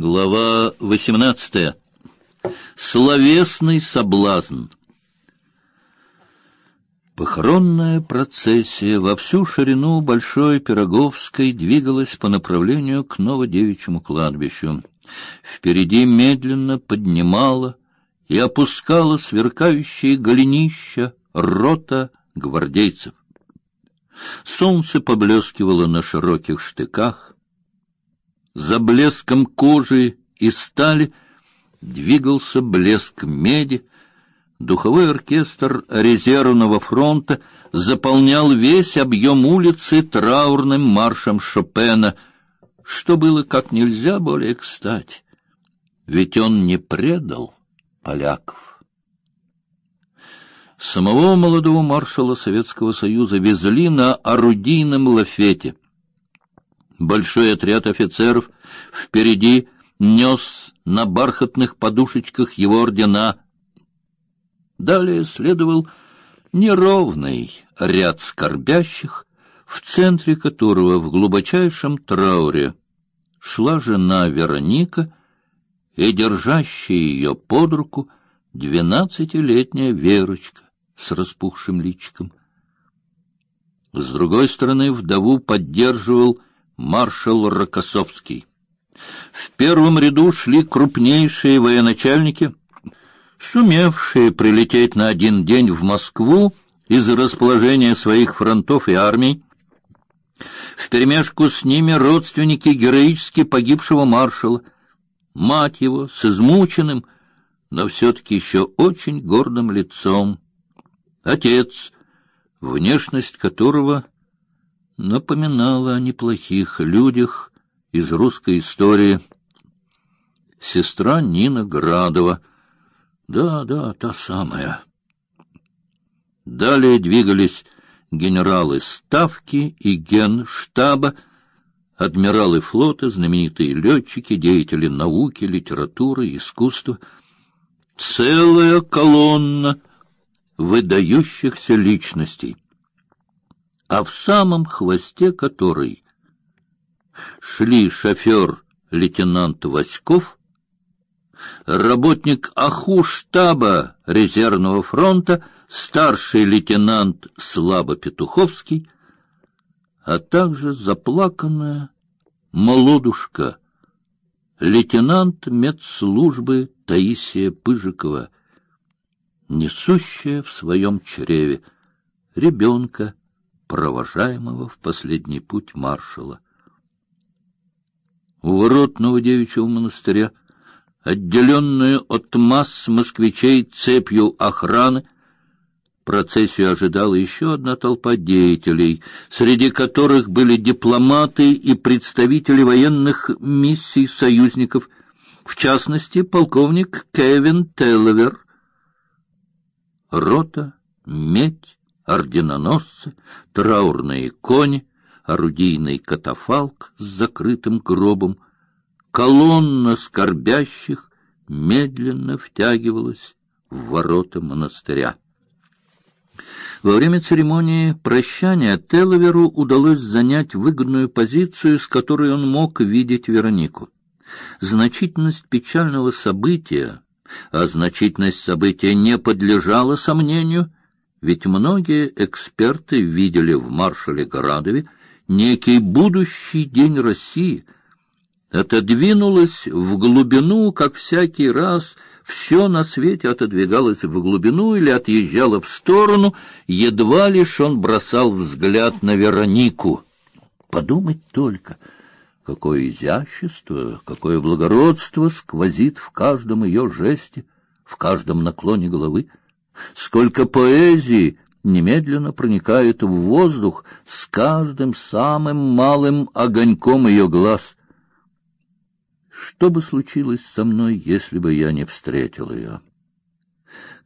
Глава 18. Словесный соблазн. Похоронная процессия во всю ширину Большой Пироговской двигалась по направлению к Новодевичьему кладбищу. Впереди медленно поднимала и опускала сверкающие голенища рота гвардейцев. Солнце поблескивало на широких штыках, за блеском кожи и стали двигался блеск меди. Духовой оркестр резервного фронта заполнял весь объем улицы траурным маршем Шопена, что было как нельзя более кстати, ведь он не предал поляков. Самого молодого маршала Советского Союза везли на орудийном лафете — Большой отряд офицеров впереди нес на бархатных подушечках его ордена. Далее следовал неровный ряд скорбящих, в центре которого в глубочайшем трауре шла жена Вероника и держащая ее под руку двенадцатилетняя Верочка с распухшим личиком. С другой стороны вдову поддерживал маршал Рокоссовский. В первом ряду шли крупнейшие военачальники, сумевшие прилететь на один день в Москву из расположения своих фронтов и армий. Вперемешку с ними родственники героически погибшего маршала, мать его с измученным, но все-таки еще очень гордым лицом, отец, внешность которого — напоминала о неплохих людях из русской истории. Сестра Нина Градова. Да, да, та самая. Далее двигались генералы Ставки и Генштаба, адмиралы флота, знаменитые летчики, деятели науки, литературы, искусства. Целая колонна выдающихся личностей а в самом хвосте которой шли шофер лейтенант Васьков, работник аху штаба резервного фронта, старший лейтенант Слава Петуховский, а также заплаканная молодушка, лейтенант медслужбы Таисия Пыжикова, несущая в своем чреве ребенка провожаемого в последний путь маршала. У ворот Новодевичьего монастыря, отделенную от масс москвичей цепью охраны, процессию ожидала еще одна толпа деятелей, среди которых были дипломаты и представители военных миссий союзников, в частности, полковник Кевин Телловер. Рота, медь, орденоносцы, траурные кони, орудийный катафалк с закрытым гробом, колонна скорбящих медленно втягивалась в ворота монастыря. Во время церемонии прощания Теловеру удалось занять выгодную позицию, с которой он мог видеть Веронику. Значительность печального события, а значительность события не подлежала сомнению, ведь многие эксперты видели в маршале Градове некий будущий день России. Отодвинулось в глубину, как всякий раз все на свете отодвигалось в глубину или отъезжало в сторону, едва лишь он бросал взгляд на Веронику. Подумать только, какое изящество, какое благородство сквозит в каждом ее жесте, в каждом наклоне головы сколько поэзии немедленно проникает в воздух с каждым самым малым огоньком ее глаз. Что бы случилось со мной, если бы я не встретил ее?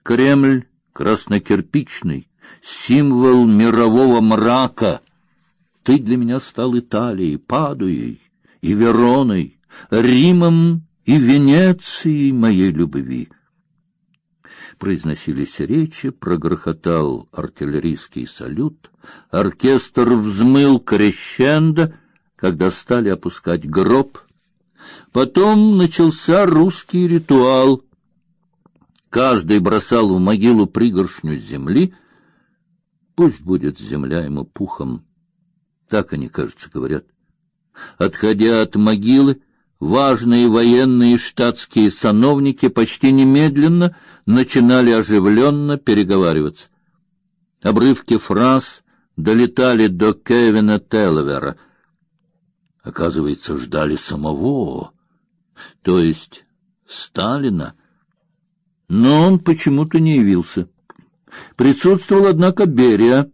Кремль краснокирпичный, символ мирового мрака. Ты для меня стал Италией, Падуей и Вероной, Римом и Венецией моей любви произносились речи, прогрохотал артиллерийский салют, оркестр взмыл крещендо, когда стали опускать гроб, Потом начался русский ритуал. Каждый бросал в могилу пригоршню земли. Пусть будет земля ему пухом. Так они, кажется, говорят. Отходя от могилы, важные военные и штатские сановники почти немедленно начинали оживленно переговариваться. Обрывки фраз долетали до Кевина Телвера. Оказывается, ждали самого, то есть Сталина. Но он почему-то не явился. Присутствовал, однако, Берия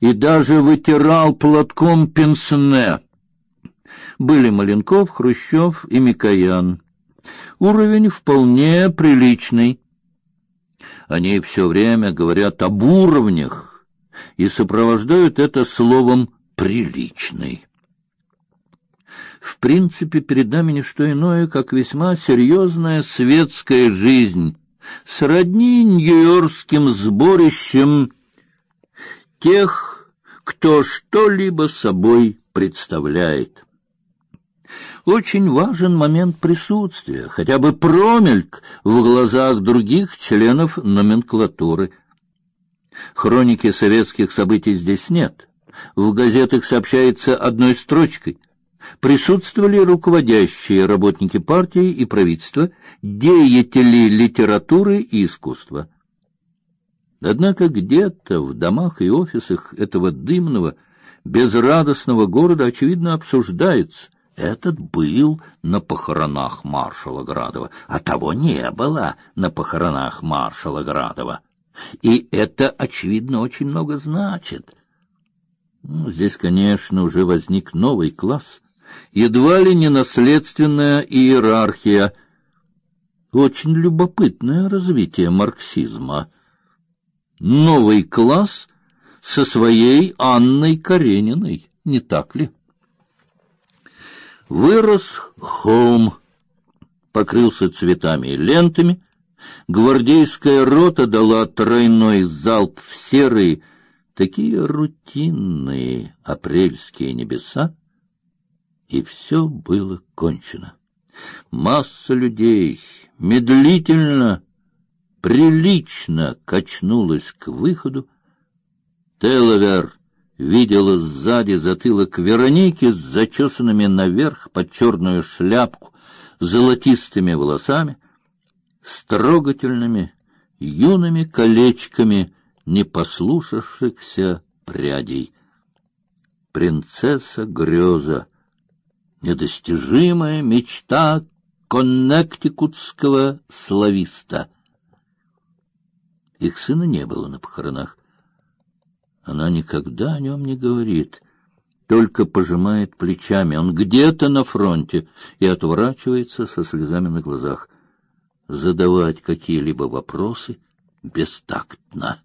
и даже вытирал платком пенсне. Были Маленков, Хрущев и Микоян. Уровень вполне приличный. Они все время говорят об уровнях и сопровождают это словом «приличный». В принципе, перед нами не что иное, как весьма серьезная светская жизнь, сродни нью-йоркским сборищам тех, кто что-либо собой представляет. Очень важен момент присутствия, хотя бы промельк в глазах других членов номенклатуры. Хроники советских событий здесь нет. В газетах сообщается одной строчкой. Присутствовали руководящие работники партии и правительства, деятели литературы и искусства. Однако где-то в домах и офисах этого дымного, безрадостного города очевидно обсуждается – этот был на похоронах маршала Градова, а того не было на похоронах маршала Градова. И это, очевидно, очень много значит. Ну, здесь, конечно, уже возник новый класс, едва ли не наследственная иерархия. Очень любопытное развитие марксизма. Новый класс со своей Анной Карениной, не так ли? Вырос холм, покрылся цветами и лентами. Гвардейская рота дала тройной залп в серые, такие рутинные апрельские небеса, и все было кончено. Масса людей медлительно, прилично качнулась к выходу. Телавер видела сзади затылок Вероники с зачесанными наверх под черную шляпку золотистыми волосами, с трогательными юными колечками непослушавшихся прядей. Принцесса Греза, недостижимая мечта коннектикутского слависта. Их сына не было на похоронах. Она никогда о нем не говорит, только пожимает плечами. Он где-то на фронте и отворачивается со слезами на глазах. Задавать какие-либо вопросы бестактно.